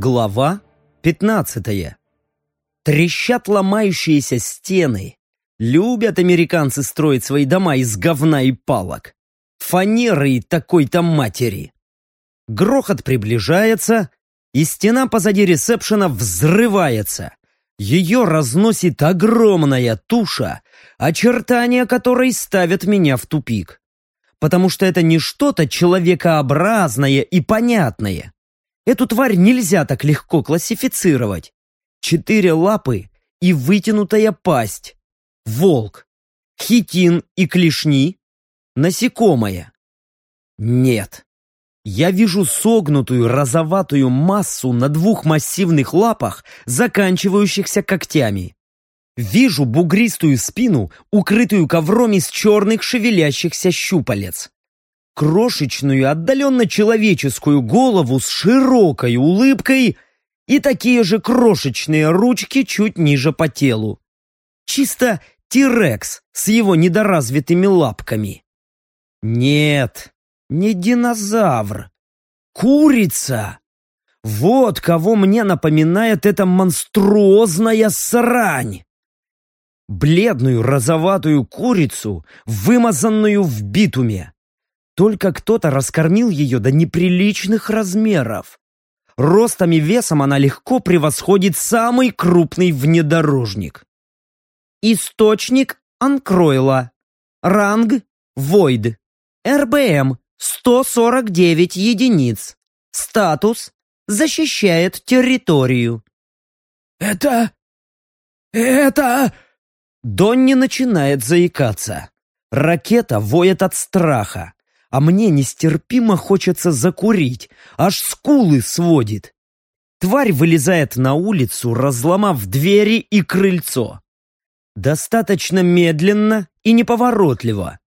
Глава 15. Трещат ломающиеся стены. Любят американцы строить свои дома из говна и палок. Фанеры и такой-то матери. Грохот приближается, и стена позади ресепшена взрывается. Ее разносит огромная туша, очертания которой ставят меня в тупик. Потому что это не что-то человекообразное и понятное. Эту тварь нельзя так легко классифицировать. Четыре лапы и вытянутая пасть. Волк. Хитин и клешни. Насекомое. Нет. Я вижу согнутую розоватую массу на двух массивных лапах, заканчивающихся когтями. Вижу бугристую спину, укрытую ковром из черных шевелящихся щупалец крошечную, отдаленно человеческую голову с широкой улыбкой и такие же крошечные ручки чуть ниже по телу. Чисто Тирекс с его недоразвитыми лапками. Нет, не динозавр. Курица. Вот кого мне напоминает эта монструозная срань. Бледную розоватую курицу, вымазанную в битуме. Только кто-то раскормил ее до неприличных размеров. Ростом и весом она легко превосходит самый крупный внедорожник. Источник Анкройла. Ранг Войд. РБМ 149 единиц. Статус защищает территорию. «Это... это...» Донни начинает заикаться. Ракета воет от страха а мне нестерпимо хочется закурить, аж скулы сводит. Тварь вылезает на улицу, разломав двери и крыльцо. Достаточно медленно и неповоротливо.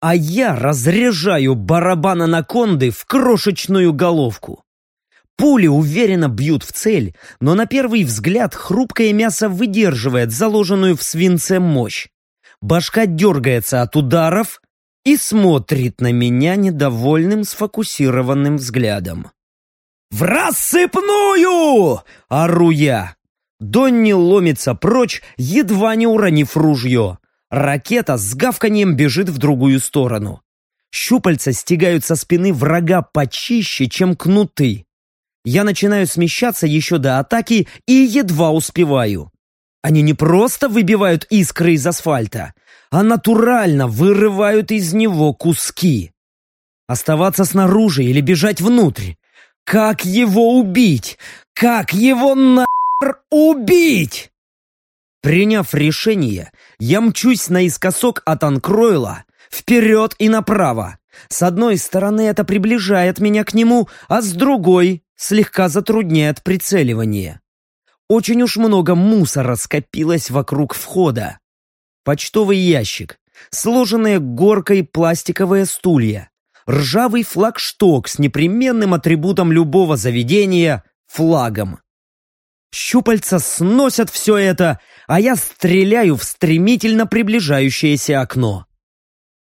А я разряжаю барабан анаконды в крошечную головку. Пули уверенно бьют в цель, но на первый взгляд хрупкое мясо выдерживает заложенную в свинце мощь. Башка дергается от ударов, и смотрит на меня недовольным сфокусированным взглядом. «В рассыпную!» — ору я. Донни ломится прочь, едва не уронив ружье. Ракета с гавканием бежит в другую сторону. Щупальца стягают со спины врага почище, чем кнуты. Я начинаю смещаться еще до атаки и едва успеваю. Они не просто выбивают искры из асфальта, а натурально вырывают из него куски. Оставаться снаружи или бежать внутрь? Как его убить? Как его нахер убить? Приняв решение, я мчусь наискосок от Анкройла, вперед и направо. С одной стороны это приближает меня к нему, а с другой слегка затрудняет прицеливание. Очень уж много мусора скопилось вокруг входа. Почтовый ящик, сложенные горкой пластиковые стулья, ржавый флагшток с непременным атрибутом любого заведения – флагом. Щупальца сносят все это, а я стреляю в стремительно приближающееся окно.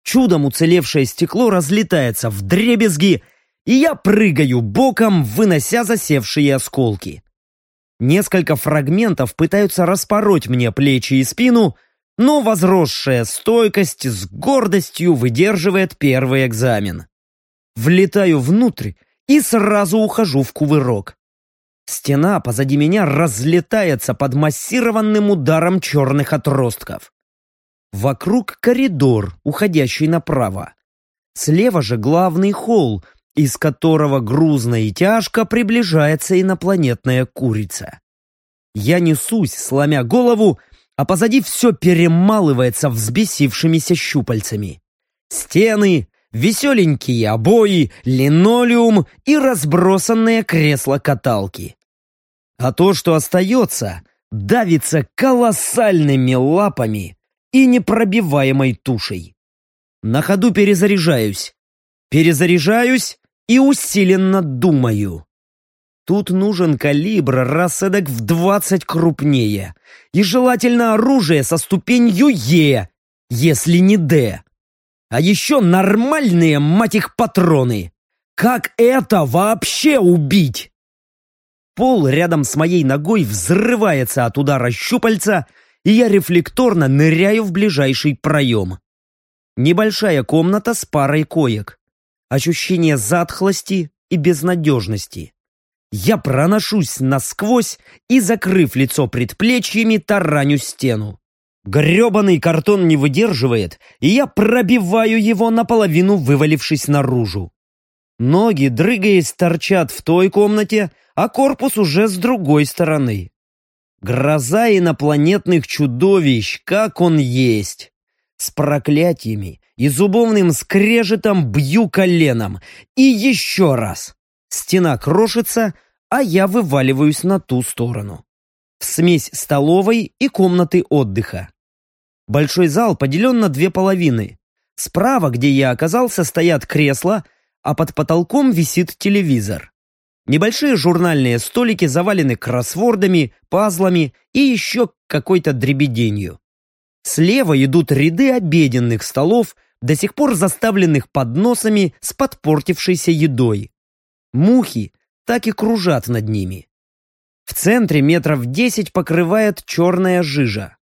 Чудом уцелевшее стекло разлетается в дребезги, и я прыгаю боком, вынося засевшие осколки. Несколько фрагментов пытаются распороть мне плечи и спину, но возросшая стойкость с гордостью выдерживает первый экзамен. Влетаю внутрь и сразу ухожу в кувырок. Стена позади меня разлетается под массированным ударом черных отростков. Вокруг коридор, уходящий направо. Слева же главный холл, из которого грузно и тяжко приближается инопланетная курица. Я несусь, сломя голову, а позади все перемалывается взбесившимися щупальцами. Стены, веселенькие обои, линолеум и разбросанные кресла-каталки. А то, что остается, давится колоссальными лапами и непробиваемой тушей. На ходу перезаряжаюсь. Перезаряжаюсь и усиленно думаю. Тут нужен калибр раз эдак в двадцать крупнее. И желательно оружие со ступенью Е, если не Д. А еще нормальные, мать их, патроны. Как это вообще убить? Пол рядом с моей ногой взрывается от удара щупальца, и я рефлекторно ныряю в ближайший проем. Небольшая комната с парой коек. Ощущение затхлости и безнадежности. Я проношусь насквозь и, закрыв лицо предплечьями, тараню стену. Гребаный картон не выдерживает, и я пробиваю его наполовину, вывалившись наружу. Ноги, дрыгаясь, торчат в той комнате, а корпус уже с другой стороны. Гроза инопланетных чудовищ, как он есть. С проклятиями и зубовным скрежетом бью коленом. И еще раз. Стена крошится, а я вываливаюсь на ту сторону. В смесь столовой и комнаты отдыха. Большой зал поделен на две половины. Справа, где я оказался, стоят кресла, а под потолком висит телевизор. Небольшие журнальные столики завалены кроссвордами, пазлами и еще какой-то дребеденью. Слева идут ряды обеденных столов, до сих пор заставленных подносами с подпортившейся едой. Мухи так и кружат над ними. В центре метров десять покрывает черная жижа.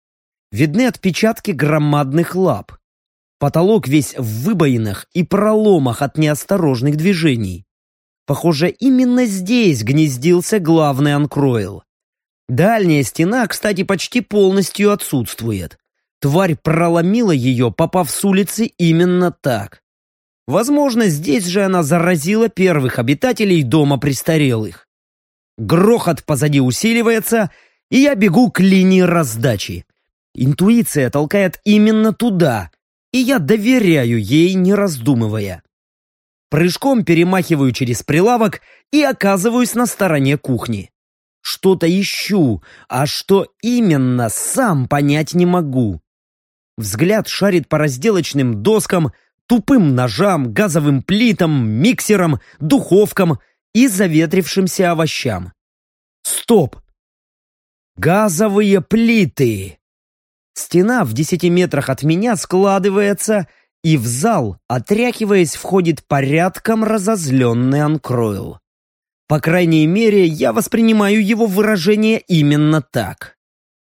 Видны отпечатки громадных лап. Потолок весь в выбоинах и проломах от неосторожных движений. Похоже, именно здесь гнездился главный анкроил. Дальняя стена, кстати, почти полностью отсутствует. Тварь проломила ее, попав с улицы именно так. Возможно, здесь же она заразила первых обитателей дома престарелых. Грохот позади усиливается, и я бегу к линии раздачи. Интуиция толкает именно туда, и я доверяю ей, не раздумывая. Прыжком перемахиваю через прилавок и оказываюсь на стороне кухни. Что-то ищу, а что именно, сам понять не могу. Взгляд шарит по разделочным доскам, тупым ножам, газовым плитам, миксерам, духовкам и заветрившимся овощам. Стоп! Газовые плиты! Стена в десяти метрах от меня складывается, и в зал, отряхиваясь, входит порядком разозленный Анкройл. По крайней мере, я воспринимаю его выражение именно так.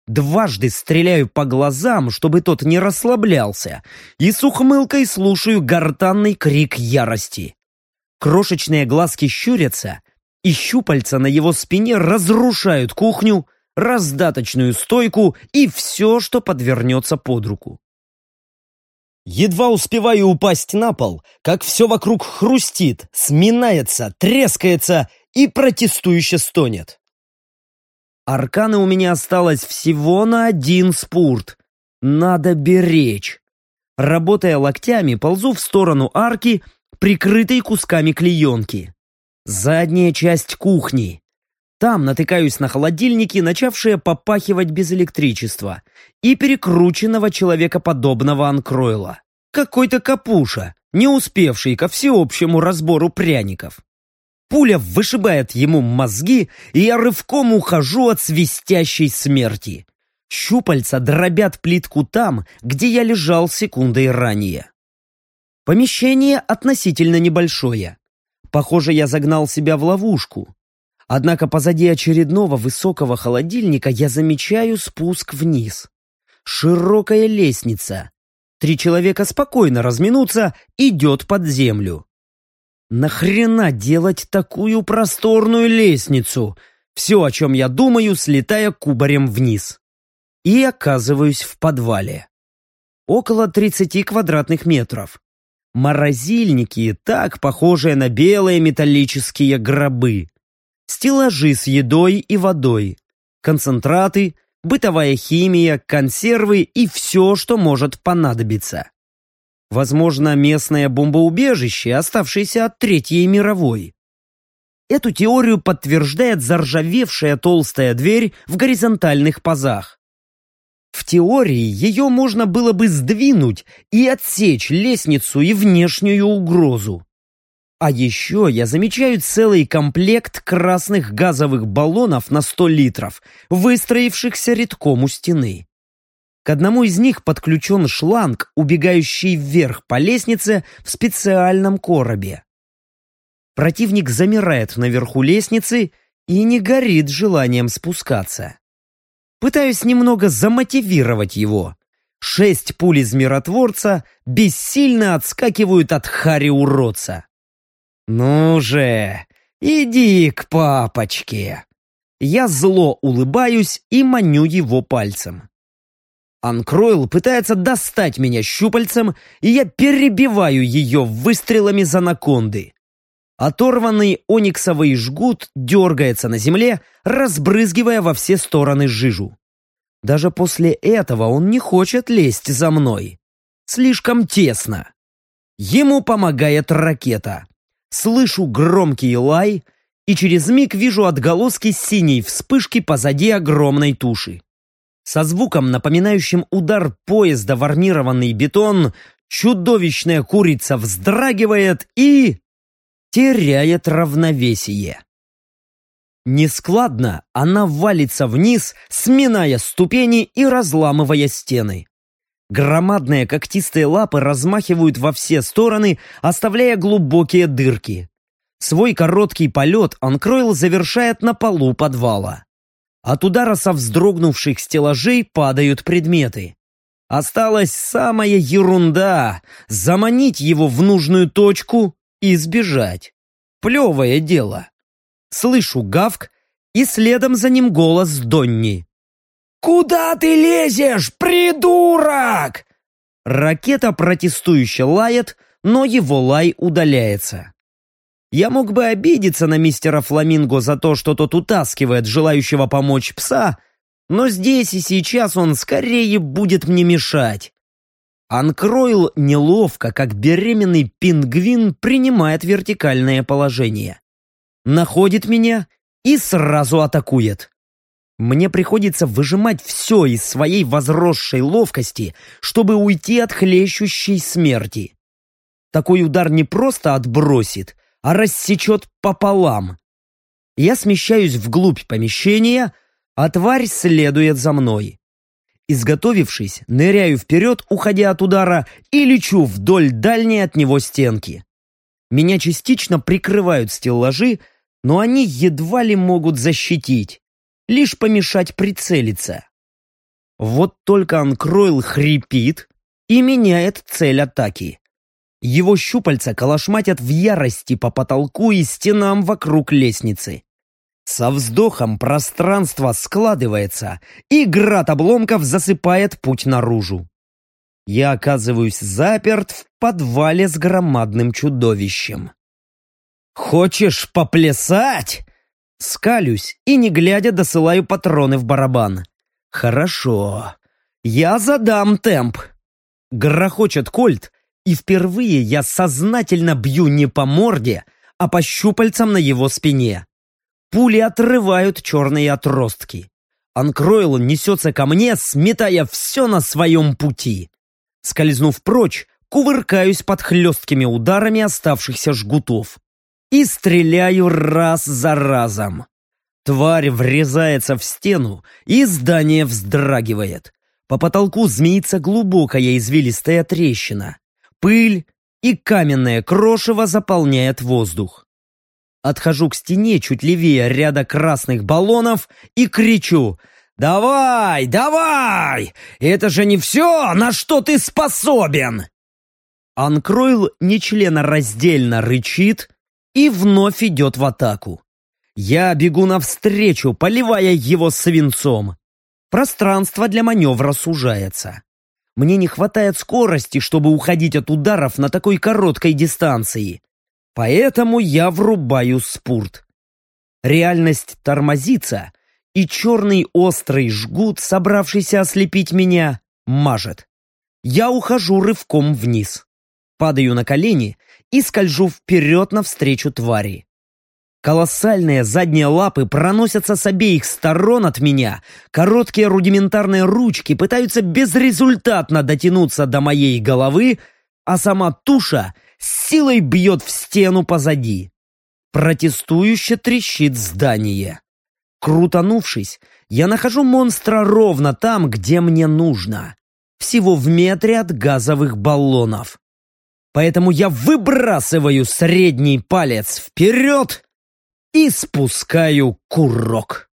Дважды стреляю по глазам, чтобы тот не расслаблялся, и с ухмылкой слушаю гортанный крик ярости. Крошечные глазки щурятся, и щупальца на его спине разрушают кухню, раздаточную стойку и все, что подвернется под руку. Едва успеваю упасть на пол, как все вокруг хрустит, сминается, трескается и протестующе стонет. Арканы у меня осталось всего на один спурт. Надо беречь. Работая локтями, ползу в сторону арки, прикрытой кусками клеенки. Задняя часть кухни. Там натыкаюсь на холодильники, начавшие попахивать без электричества, и перекрученного человекоподобного анкройла. Какой-то капуша, не успевший ко всеобщему разбору пряников. Пуля вышибает ему мозги, и я рывком ухожу от свистящей смерти. Щупальца дробят плитку там, где я лежал секундой ранее. Помещение относительно небольшое. Похоже, я загнал себя в ловушку. Однако позади очередного высокого холодильника я замечаю спуск вниз. Широкая лестница. Три человека спокойно разминутся, идет под землю. Нахрена делать такую просторную лестницу? Все, о чем я думаю, слетая кубарем вниз. И оказываюсь в подвале. Около 30 квадратных метров. Морозильники, так похожие на белые металлические гробы стеллажи с едой и водой, концентраты, бытовая химия, консервы и все, что может понадобиться. Возможно, местное бомбоубежище, оставшееся от Третьей мировой. Эту теорию подтверждает заржавевшая толстая дверь в горизонтальных пазах. В теории ее можно было бы сдвинуть и отсечь лестницу и внешнюю угрозу. А еще я замечаю целый комплект красных газовых баллонов на 100 литров, выстроившихся редком у стены. К одному из них подключен шланг, убегающий вверх по лестнице в специальном коробе. Противник замирает наверху лестницы, и не горит желанием спускаться. Пытаюсь немного замотивировать его. Шесть пуль из миротворца бессильно отскакивают от Хари-уродца. «Ну же, иди к папочке!» Я зло улыбаюсь и маню его пальцем. Анкройл пытается достать меня щупальцем, и я перебиваю ее выстрелами за наконды. Оторванный ониксовый жгут дергается на земле, разбрызгивая во все стороны жижу. Даже после этого он не хочет лезть за мной. Слишком тесно. Ему помогает ракета. Слышу громкий лай, и через миг вижу отголоски синей вспышки позади огромной туши. Со звуком, напоминающим удар поезда в армированный бетон, чудовищная курица вздрагивает и теряет равновесие. Нескладно она валится вниз, сминая ступени и разламывая стены. Громадные когтистые лапы размахивают во все стороны, оставляя глубокие дырки. Свой короткий полет Анкройл завершает на полу подвала. От удара со вздрогнувших стеллажей падают предметы. Осталась самая ерунда — заманить его в нужную точку и сбежать. Плевое дело. Слышу гавк, и следом за ним голос Донни. «Куда ты лезешь, придурок?» Ракета протестующе лает, но его лай удаляется. Я мог бы обидеться на мистера Фламинго за то, что тот утаскивает желающего помочь пса, но здесь и сейчас он скорее будет мне мешать. Анкройл неловко, как беременный пингвин, принимает вертикальное положение. Находит меня и сразу атакует. Мне приходится выжимать все из своей возросшей ловкости, чтобы уйти от хлещущей смерти. Такой удар не просто отбросит, а рассечет пополам. Я смещаюсь вглубь помещения, а тварь следует за мной. Изготовившись, ныряю вперед, уходя от удара, и лечу вдоль дальней от него стенки. Меня частично прикрывают стеллажи, но они едва ли могут защитить, лишь помешать прицелиться. Вот только Анкройл хрипит и меняет цель атаки. Его щупальца колошматят в ярости по потолку и стенам вокруг лестницы. Со вздохом пространство складывается, и град обломков засыпает путь наружу. Я оказываюсь заперт в подвале с громадным чудовищем. «Хочешь поплясать?» Скалюсь и, не глядя, досылаю патроны в барабан. «Хорошо. Я задам темп». Грохочет кольт, и впервые я сознательно бью не по морде, а по щупальцам на его спине. Пули отрывают черные отростки. Анкройл несется ко мне, сметая все на своем пути. Скользнув прочь, кувыркаюсь под хлесткими ударами оставшихся жгутов. И стреляю раз за разом. Тварь врезается в стену, и здание вздрагивает. По потолку змеится глубокая извилистая трещина. Пыль и каменное крошево заполняет воздух. Отхожу к стене чуть левее ряда красных баллонов и кричу «Давай, давай! Это же не все, на что ты способен!» Анкройл нечленораздельно рычит и вновь идет в атаку. Я бегу навстречу, поливая его свинцом. Пространство для маневра сужается. Мне не хватает скорости, чтобы уходить от ударов на такой короткой дистанции. Поэтому я врубаю спурт. Реальность тормозится, и черный острый жгут, собравшийся ослепить меня, мажет. Я ухожу рывком вниз. Падаю на колени и скольжу вперед навстречу твари. Колоссальные задние лапы проносятся с обеих сторон от меня, короткие рудиментарные ручки пытаются безрезультатно дотянуться до моей головы, а сама туша — с силой бьет в стену позади. Протестующе трещит здание. Крутанувшись, я нахожу монстра ровно там, где мне нужно. Всего в метре от газовых баллонов. Поэтому я выбрасываю средний палец вперед и спускаю курок.